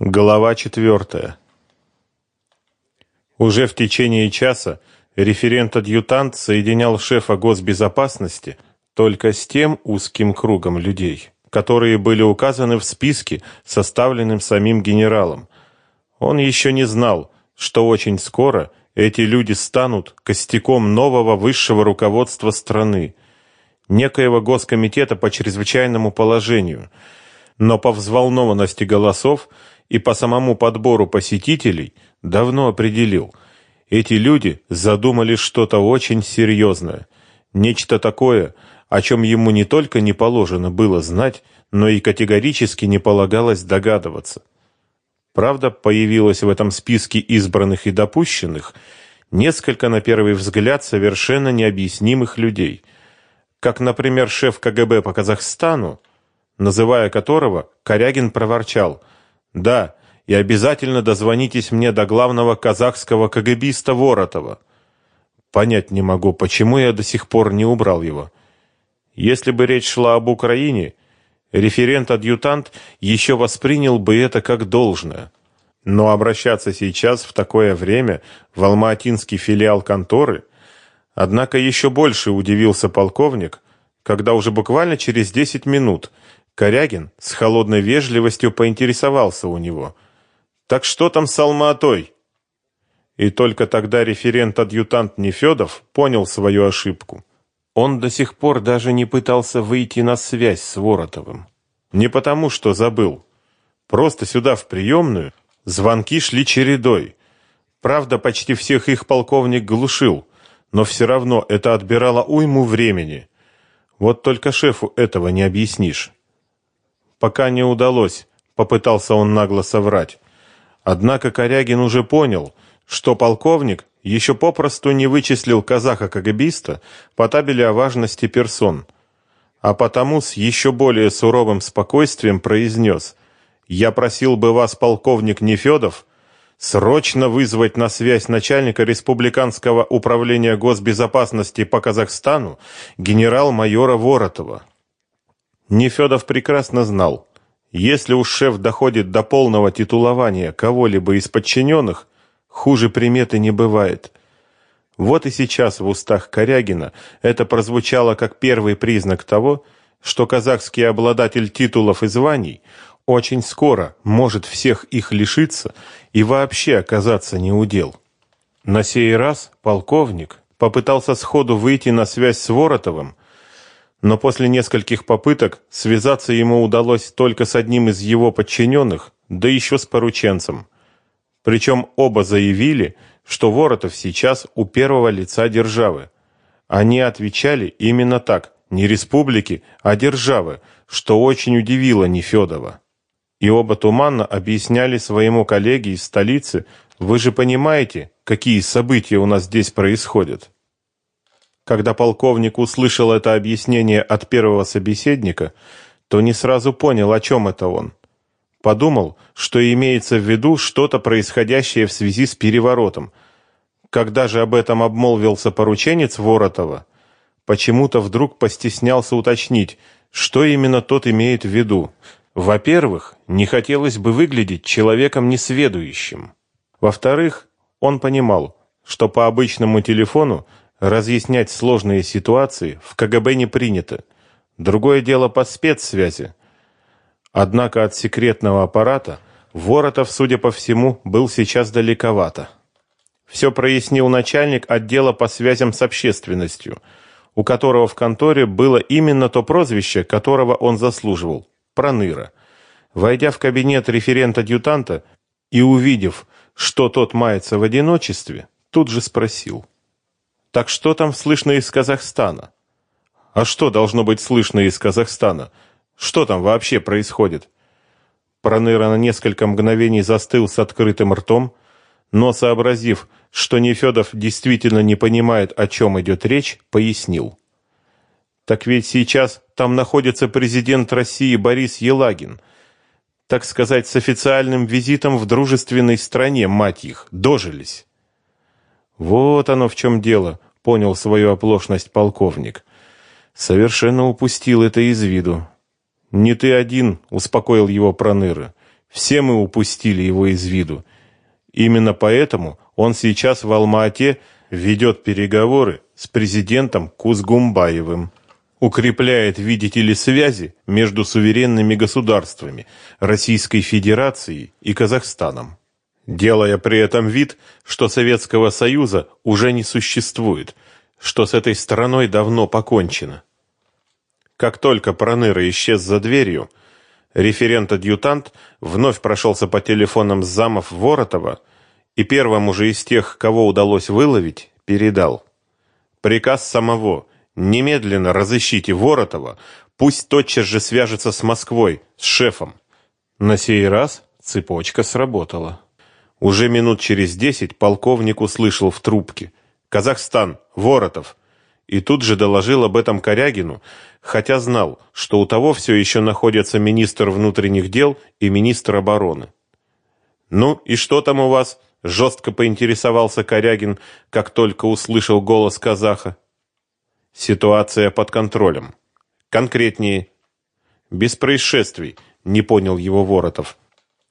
Глава четвертая. Уже в течение часа референт-адъютант соединял шефа госбезопасности только с тем узким кругом людей, которые были указаны в списке, составленном самим генералом. Он еще не знал, что очень скоро эти люди станут костяком нового высшего руководства страны, некоего госкомитета по чрезвычайному положению. Но по взволнованности голосов и по самому подбору посетителей давно определил. Эти люди задумали что-то очень серьезное, нечто такое, о чем ему не только не положено было знать, но и категорически не полагалось догадываться. Правда, появилось в этом списке избранных и допущенных несколько, на первый взгляд, совершенно необъяснимых людей, как, например, шеф КГБ по Казахстану, называя которого, Корягин проворчал – да, и обязательно дозвонитесь мне до главного казахского КГБиста Воротова. Понять не могу, почему я до сих пор не убрал его. Если бы речь шла об Украине, референт-адъютант еще воспринял бы это как должное. Но обращаться сейчас в такое время в Алма-Атинский филиал конторы, однако еще больше удивился полковник, когда уже буквально через 10 минут – Корягин с холодной вежливостью поинтересовался у него. «Так что там с Алматой?» И только тогда референт-адъютант Нефедов понял свою ошибку. Он до сих пор даже не пытался выйти на связь с Воротовым. Не потому, что забыл. Просто сюда, в приемную, звонки шли чередой. Правда, почти всех их полковник глушил, но все равно это отбирало уйму времени. Вот только шефу этого не объяснишь пока не удалось, попытался он нагло соврать. Однако Корягин уже понял, что полковник еще попросту не вычислил казаха-кагабиста по табели о важности персон, а потому с еще более суровым спокойствием произнес «Я просил бы вас, полковник Нефедов, срочно вызвать на связь начальника Республиканского управления госбезопасности по Казахстану генерал-майора Воротова». Нефедов прекрасно знал, если уж шеф доходит до полного титулования кого-либо из подчиненных, хуже приметы не бывает. Вот и сейчас в устах Корягина это прозвучало как первый признак того, что казахский обладатель титулов и званий очень скоро может всех их лишиться и вообще оказаться неудел. На сей раз полковник попытался сходу выйти на связь с Воротовым, но после нескольких попыток связаться ему удалось только с одним из его подчиненных, да еще с порученцем. Причем оба заявили, что Воротов сейчас у первого лица державы. Они отвечали именно так, не республики, а державы, что очень удивило Нефедова. И оба туманно объясняли своему коллеге из столицы, вы же понимаете, какие события у нас здесь происходят. Когда полковник услышал это объяснение от первого собеседника, то не сразу понял, о чем это он. Подумал, что имеется в виду что-то происходящее в связи с переворотом. Когда же об этом обмолвился порученец Воротова, почему-то вдруг постеснялся уточнить, что именно тот имеет в виду. Во-первых, не хотелось бы выглядеть человеком несведущим. Во-вторых, он понимал, что по обычному телефону Разъяснять сложные ситуации в КГБ не принято. Другое дело по спецсвязи. Однако от секретного аппарата Воротов, судя по всему, был сейчас далековато. Все прояснил начальник отдела по связям с общественностью, у которого в конторе было именно то прозвище, которого он заслуживал проныра. Войдя в кабинет референт-адъютанта и увидев, что тот мается в одиночестве, тут же спросил: так что там слышно из Казахстана? А что должно быть слышно из Казахстана? Что там вообще происходит? Проныра на несколько мгновений застыл с открытым ртом, но сообразив, что Нефедов действительно не понимает, о чем идет речь, пояснил. Так ведь сейчас там находится президент России Борис Елагин, так сказать, с официальным визитом в дружественной стране, мать их, дожились. Вот оно в чем дело, понял свою оплошность полковник. Совершенно упустил это из виду. Не ты один, успокоил его Проныры. Все мы упустили его из виду. Именно поэтому он сейчас в Алма-Ате ведет переговоры с президентом Кузгумбаевым. Укрепляет, видите ли, связи между суверенными государствами Российской Федерацией и Казахстаном. Делая при этом вид, что Советского Союза уже не существует, что с этой страной давно покончено. Как только Проныра исчез за дверью, Референт-адъютант вновь прошелся по телефонам замов Воротова и первому же из тех, кого удалось выловить, передал. Приказ самого «Немедленно разыщите Воротова, пусть тотчас же свяжется с Москвой, с шефом». На сей раз цепочка сработала. Уже минут через десять полковник услышал в трубке «Казахстан, Воротов» и тут же доложил об этом Корягину, хотя знал, что у того все еще находятся министр внутренних дел и министр обороны. «Ну, и что там у вас?» – жестко поинтересовался Корягин, как только услышал голос казаха. «Ситуация под контролем. Конкретнее». «Без происшествий», – не понял его Воротов.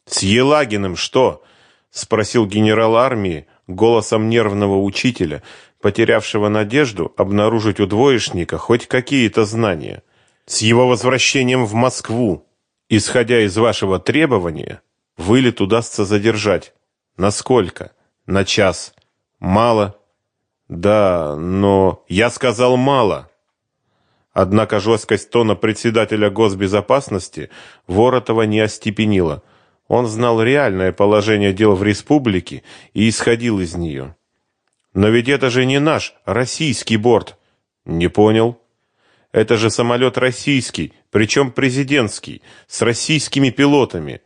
«С Елагиным что?» – спросил генерал армии голосом нервного учителя – потерявшего надежду обнаружить у двоечника хоть какие-то знания. С его возвращением в Москву, исходя из вашего требования, вылет удастся задержать. Насколько? На час. Мало? Да, но я сказал мало. Однако жесткость тона председателя госбезопасности Воротова не остепенила. Он знал реальное положение дел в республике и исходил из нее. Но ведь это же не наш, российский борт. Не понял. Это же самолет российский, причем президентский, с российскими пилотами.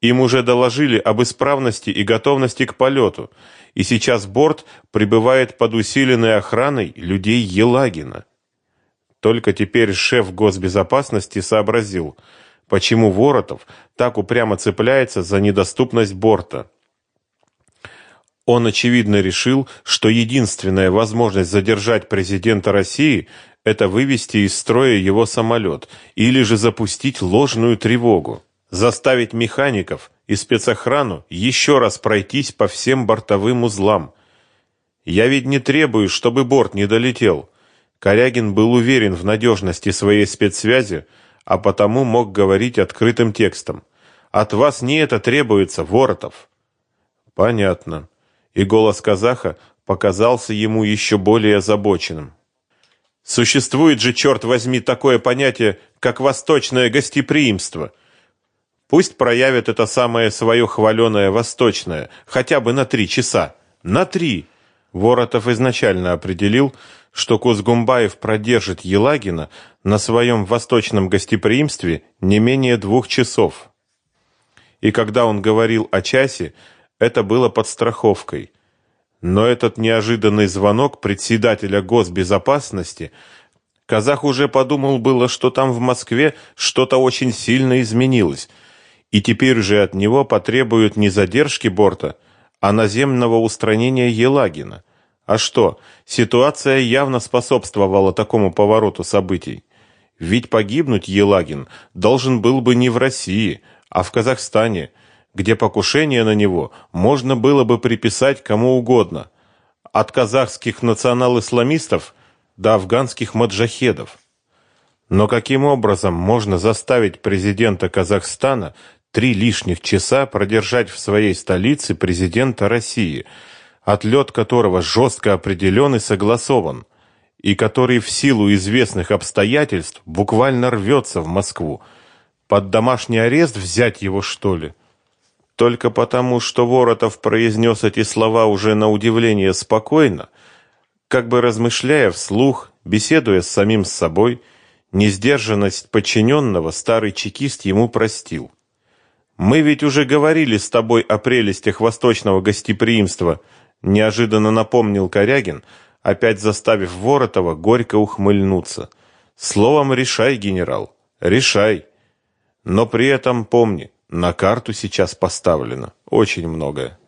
Им уже доложили об исправности и готовности к полету, и сейчас борт прибывает под усиленной охраной людей Елагина. Только теперь шеф госбезопасности сообразил, почему Воротов так упрямо цепляется за недоступность борта. Он, очевидно, решил, что единственная возможность задержать президента России – это вывести из строя его самолет или же запустить ложную тревогу, заставить механиков и спецохрану еще раз пройтись по всем бортовым узлам. Я ведь не требую, чтобы борт не долетел. Корягин был уверен в надежности своей спецсвязи, а потому мог говорить открытым текстом. От вас не это требуется, Воротов. Понятно и голос казаха показался ему еще более озабоченным. Существует же, черт возьми, такое понятие, как восточное гостеприимство. Пусть проявят это самое свое хваленое восточное, хотя бы на три часа. На три! Воротов изначально определил, что Кузгумбаев продержит Елагина на своем восточном гостеприимстве не менее двух часов. И когда он говорил о часе, это было подстраховкой. Но этот неожиданный звонок председателя госбезопасности казах уже подумал было, что там в Москве что-то очень сильно изменилось, и теперь же от него потребуют не задержки борта, а наземного устранения Елагина. А что, ситуация явно способствовала такому повороту событий. Ведь погибнуть Елагин должен был бы не в России, а в Казахстане – где покушение на него можно было бы приписать кому угодно, от казахских национал-исламистов до афганских маджахедов. Но каким образом можно заставить президента Казахстана три лишних часа продержать в своей столице президента России, отлет которого жестко определен и согласован, и который в силу известных обстоятельств буквально рвется в Москву? Под домашний арест взять его, что ли? Только потому, что Воротов произнес эти слова уже на удивление спокойно, как бы размышляя вслух, беседуя с самим собой, несдержанность подчиненного старый чекист ему простил. «Мы ведь уже говорили с тобой о прелестях восточного гостеприимства», неожиданно напомнил Корягин, опять заставив Воротова горько ухмыльнуться. «Словом, решай, генерал, решай. Но при этом помни, на карту сейчас поставлено очень многое.